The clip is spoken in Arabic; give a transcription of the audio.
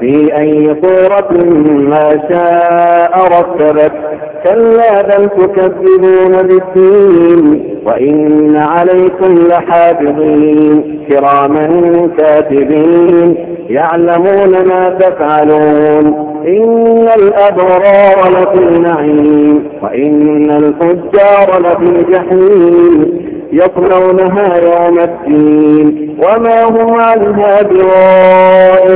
في أي صورة ما شاء رتبك. كلا بل تكذبون بالدين وإن عليكم لحافظين. كراما كاتبين يعلمون ما تفعلون. إن الأبرار لفي نعيم وإن الفجار لفي جحيم. يصلونها يوم الدين وما هم عنها بغائبين